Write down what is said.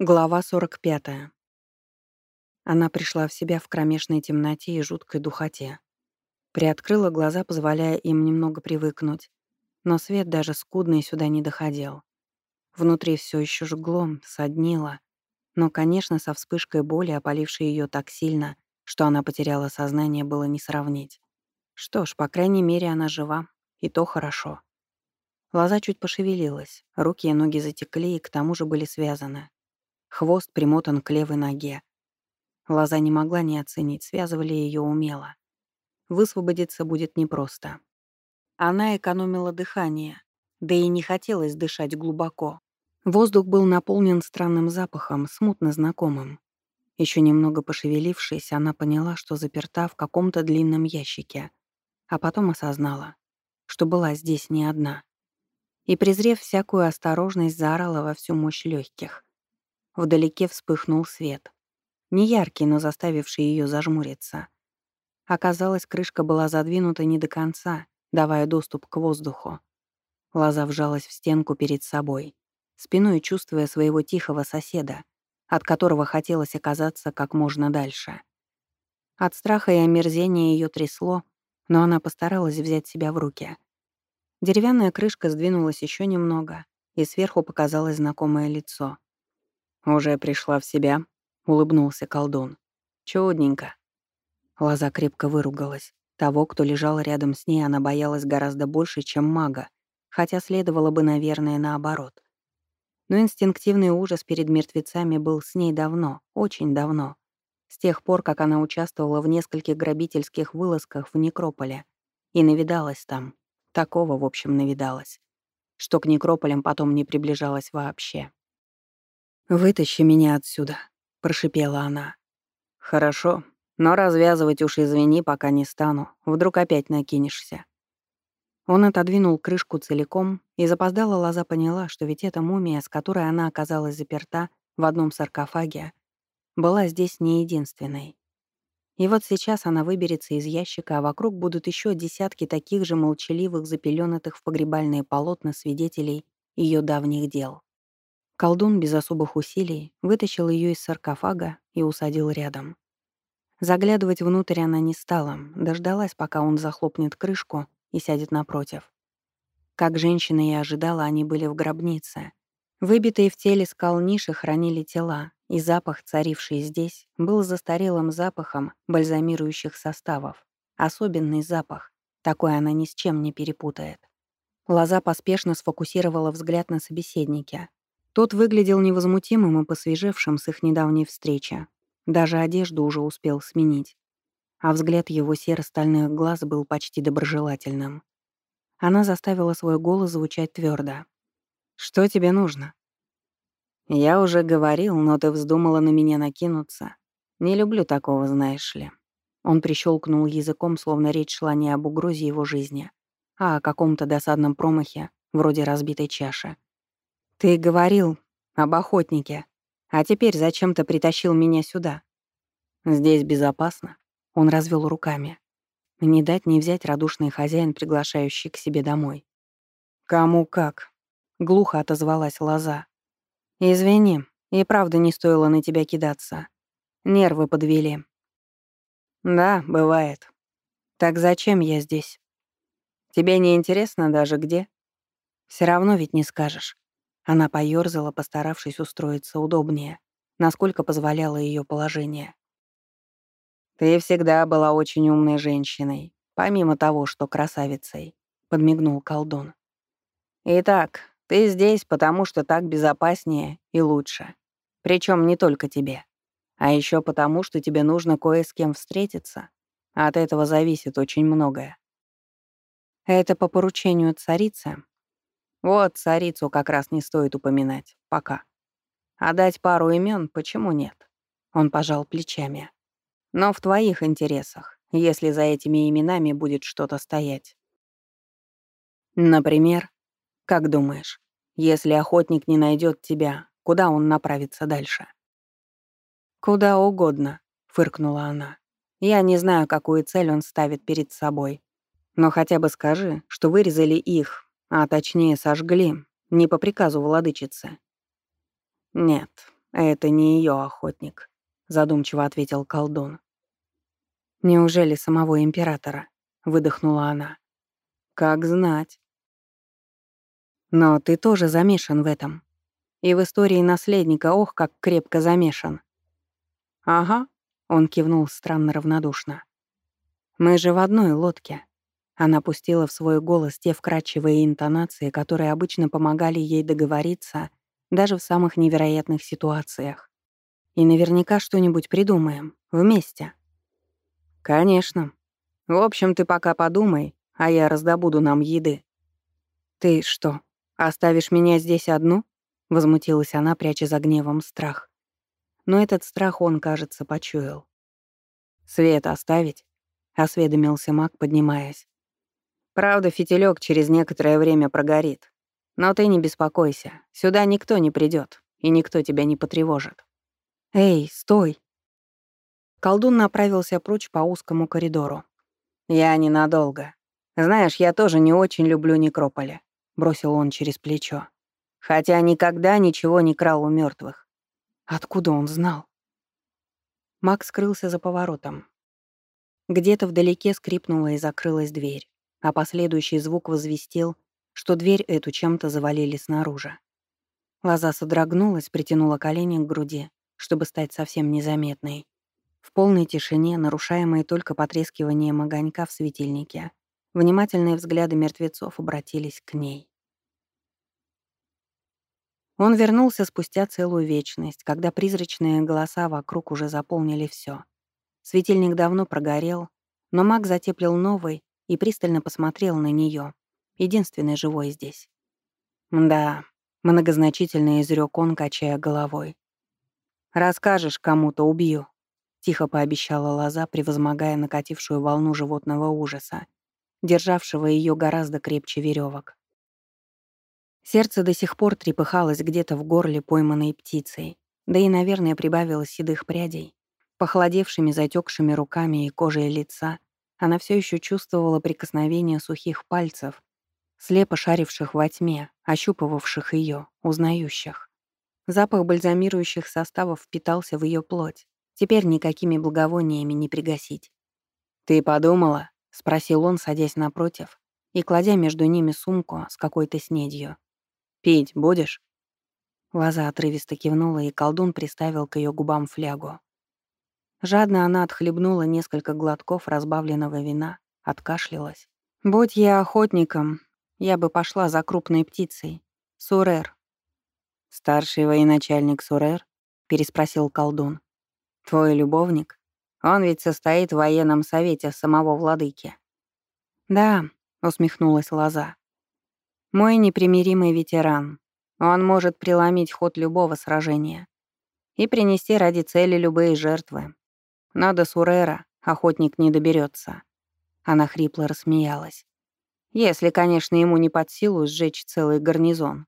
Глава 45. Она пришла в себя в кромешной темноте и жуткой духоте. Приоткрыла глаза, позволяя им немного привыкнуть, но свет даже скудный сюда не доходил. Внутри все еще жгло, соднило, но, конечно, со вспышкой боли, опалившей ее так сильно, что она потеряла сознание, было не сравнить. Что ж, по крайней мере, она жива, и то хорошо. Лоза чуть пошевелилась, руки и ноги затекли и к тому же были связаны. Хвост примотан к левой ноге. Лоза не могла не оценить, связывали ее умело. Высвободиться будет непросто. Она экономила дыхание, да и не хотелось дышать глубоко. Воздух был наполнен странным запахом, смутно знакомым. Еще немного пошевелившись, она поняла, что заперта в каком-то длинном ящике, а потом осознала, что была здесь не одна. И, презрев всякую осторожность, заорала во всю мощь легких. Вдалеке вспыхнул свет. Не яркий, но заставивший ее зажмуриться. Оказалось, крышка была задвинута не до конца, давая доступ к воздуху. Лоза вжалась в стенку перед собой, спиной чувствуя своего тихого соседа, от которого хотелось оказаться как можно дальше. От страха и омерзения ее трясло, но она постаралась взять себя в руки. Деревянная крышка сдвинулась еще немного, и сверху показалось знакомое лицо. «Уже пришла в себя?» — улыбнулся колдун. «Чудненько». Лоза крепко выругалась. Того, кто лежал рядом с ней, она боялась гораздо больше, чем мага, хотя следовало бы, наверное, наоборот. Но инстинктивный ужас перед мертвецами был с ней давно, очень давно. С тех пор, как она участвовала в нескольких грабительских вылазках в Некрополе и навидалась там. Такого, в общем, навидалась. Что к Некрополям потом не приближалась вообще. «Вытащи меня отсюда», — прошипела она. «Хорошо, но развязывать уж извини, пока не стану. Вдруг опять накинешься». Он отодвинул крышку целиком, и запоздала Лоза поняла, что ведь эта мумия, с которой она оказалась заперта в одном саркофаге, была здесь не единственной. И вот сейчас она выберется из ящика, а вокруг будут еще десятки таких же молчаливых, запеленатых в погребальные полотна свидетелей ее давних дел. Колдун без особых усилий вытащил ее из саркофага и усадил рядом. Заглядывать внутрь она не стала, дождалась, пока он захлопнет крышку и сядет напротив. Как женщина и ожидала, они были в гробнице. Выбитые в теле скал ниши хранили тела, и запах, царивший здесь, был застарелым запахом бальзамирующих составов. Особенный запах, такой она ни с чем не перепутает. Лоза поспешно сфокусировала взгляд на собеседнике, тот выглядел невозмутимым и посвежевшим с их недавней встречи. Даже одежду уже успел сменить. А взгляд его серо-стальных глаз был почти доброжелательным. Она заставила свой голос звучать твердо. «Что тебе нужно?» «Я уже говорил, но ты вздумала на меня накинуться. Не люблю такого, знаешь ли». Он прищелкнул языком, словно речь шла не об угрозе его жизни, а о каком-то досадном промахе, вроде разбитой чаши. «Ты говорил об охотнике, а теперь зачем-то притащил меня сюда. Здесь безопасно». Он развел руками. Не дать не взять радушный хозяин, приглашающий к себе домой. «Кому как?» — глухо отозвалась Лоза. «Извини, и правда не стоило на тебя кидаться. Нервы подвели». «Да, бывает. Так зачем я здесь? Тебе не интересно даже где? Все равно ведь не скажешь. Она поёрзала, постаравшись устроиться удобнее, насколько позволяло её положение. «Ты всегда была очень умной женщиной, помимо того, что красавицей», — подмигнул колдун. «Итак, ты здесь, потому что так безопаснее и лучше. Причём не только тебе. А ещё потому, что тебе нужно кое с кем встретиться. От этого зависит очень многое». «Это по поручению царицы?» Вот царицу как раз не стоит упоминать. Пока. А дать пару имен почему нет? Он пожал плечами. Но в твоих интересах, если за этими именами будет что-то стоять. Например, как думаешь, если охотник не найдет тебя, куда он направится дальше? Куда угодно, фыркнула она. Я не знаю, какую цель он ставит перед собой. Но хотя бы скажи, что вырезали их, а точнее сожгли, не по приказу владычицы. Нет, «Это не ее охотник», — задумчиво ответил колдун. «Неужели самого императора?» — выдохнула она. «Как знать». «Но ты тоже замешан в этом. И в истории наследника, ох, как крепко замешан». «Ага», — он кивнул странно равнодушно. «Мы же в одной лодке». Она пустила в свой голос те вкрадчивые интонации, которые обычно помогали ей договориться даже в самых невероятных ситуациях. И наверняка что-нибудь придумаем. Вместе. Конечно. В общем, ты пока подумай, а я раздобуду нам еды. Ты что, оставишь меня здесь одну? Возмутилась она, пряча за гневом страх. Но этот страх он, кажется, почуял. «Свет оставить?» — осведомился маг, поднимаясь. «Правда, фитилек через некоторое время прогорит. Но ты не беспокойся, сюда никто не придет, и никто тебя не потревожит. Эй, стой! Колдун направился прочь по узкому коридору. Я ненадолго. Знаешь, я тоже не очень люблю некрополи, бросил он через плечо. Хотя никогда ничего не крал у мертвых. Откуда он знал? Макс скрылся за поворотом. Где-то вдалеке скрипнула и закрылась дверь, а последующий звук возвестил, что дверь эту чем-то завалили снаружи. Лоза содрогнулась, притянула колени к груди, чтобы стать совсем незаметной. В полной тишине, нарушаемой только потрескиванием огонька в светильнике, внимательные взгляды мертвецов обратились к ней. Он вернулся спустя целую вечность, когда призрачные голоса вокруг уже заполнили все. Светильник давно прогорел, но маг затеплил новый и пристально посмотрел на нее, единственный живой здесь. Да, многозначительно изрёк он, качая головой. «Расскажешь кому-то, убью», — тихо пообещала Лоза, превозмогая накатившую волну животного ужаса, державшего её гораздо крепче верёвок. Сердце до сих пор трепыхалось где-то в горле пойманной птицей, да и, наверное, прибавилось седых прядей. Похолодевшими, затекшими руками и кожей лица она все еще чувствовала прикосновение сухих пальцев слепо шаривших во тьме, ощупывавших ее, узнающих. Запах бальзамирующих составов впитался в ее плоть. Теперь никакими благовониями не пригасить. «Ты подумала?» — спросил он, садясь напротив и кладя между ними сумку с какой-то снедью. «Пить будешь?» Лоза отрывисто кивнула, и колдун приставил к ее губам флягу. Жадно она отхлебнула несколько глотков разбавленного вина, откашлялась. «Будь я охотником, я бы пошла за крупной птицей. Сурер. «Старший военачальник Сурер?» — переспросил колдун. «Твой любовник? Он ведь состоит в военном совете самого владыки». «Да», — усмехнулась Лоза. «Мой непримиримый ветеран. Он может преломить ход любого сражения и принести ради цели любые жертвы. Но до Сурера охотник не доберется. Она хрипло рассмеялась. Если, конечно, ему не под силу сжечь целый гарнизон.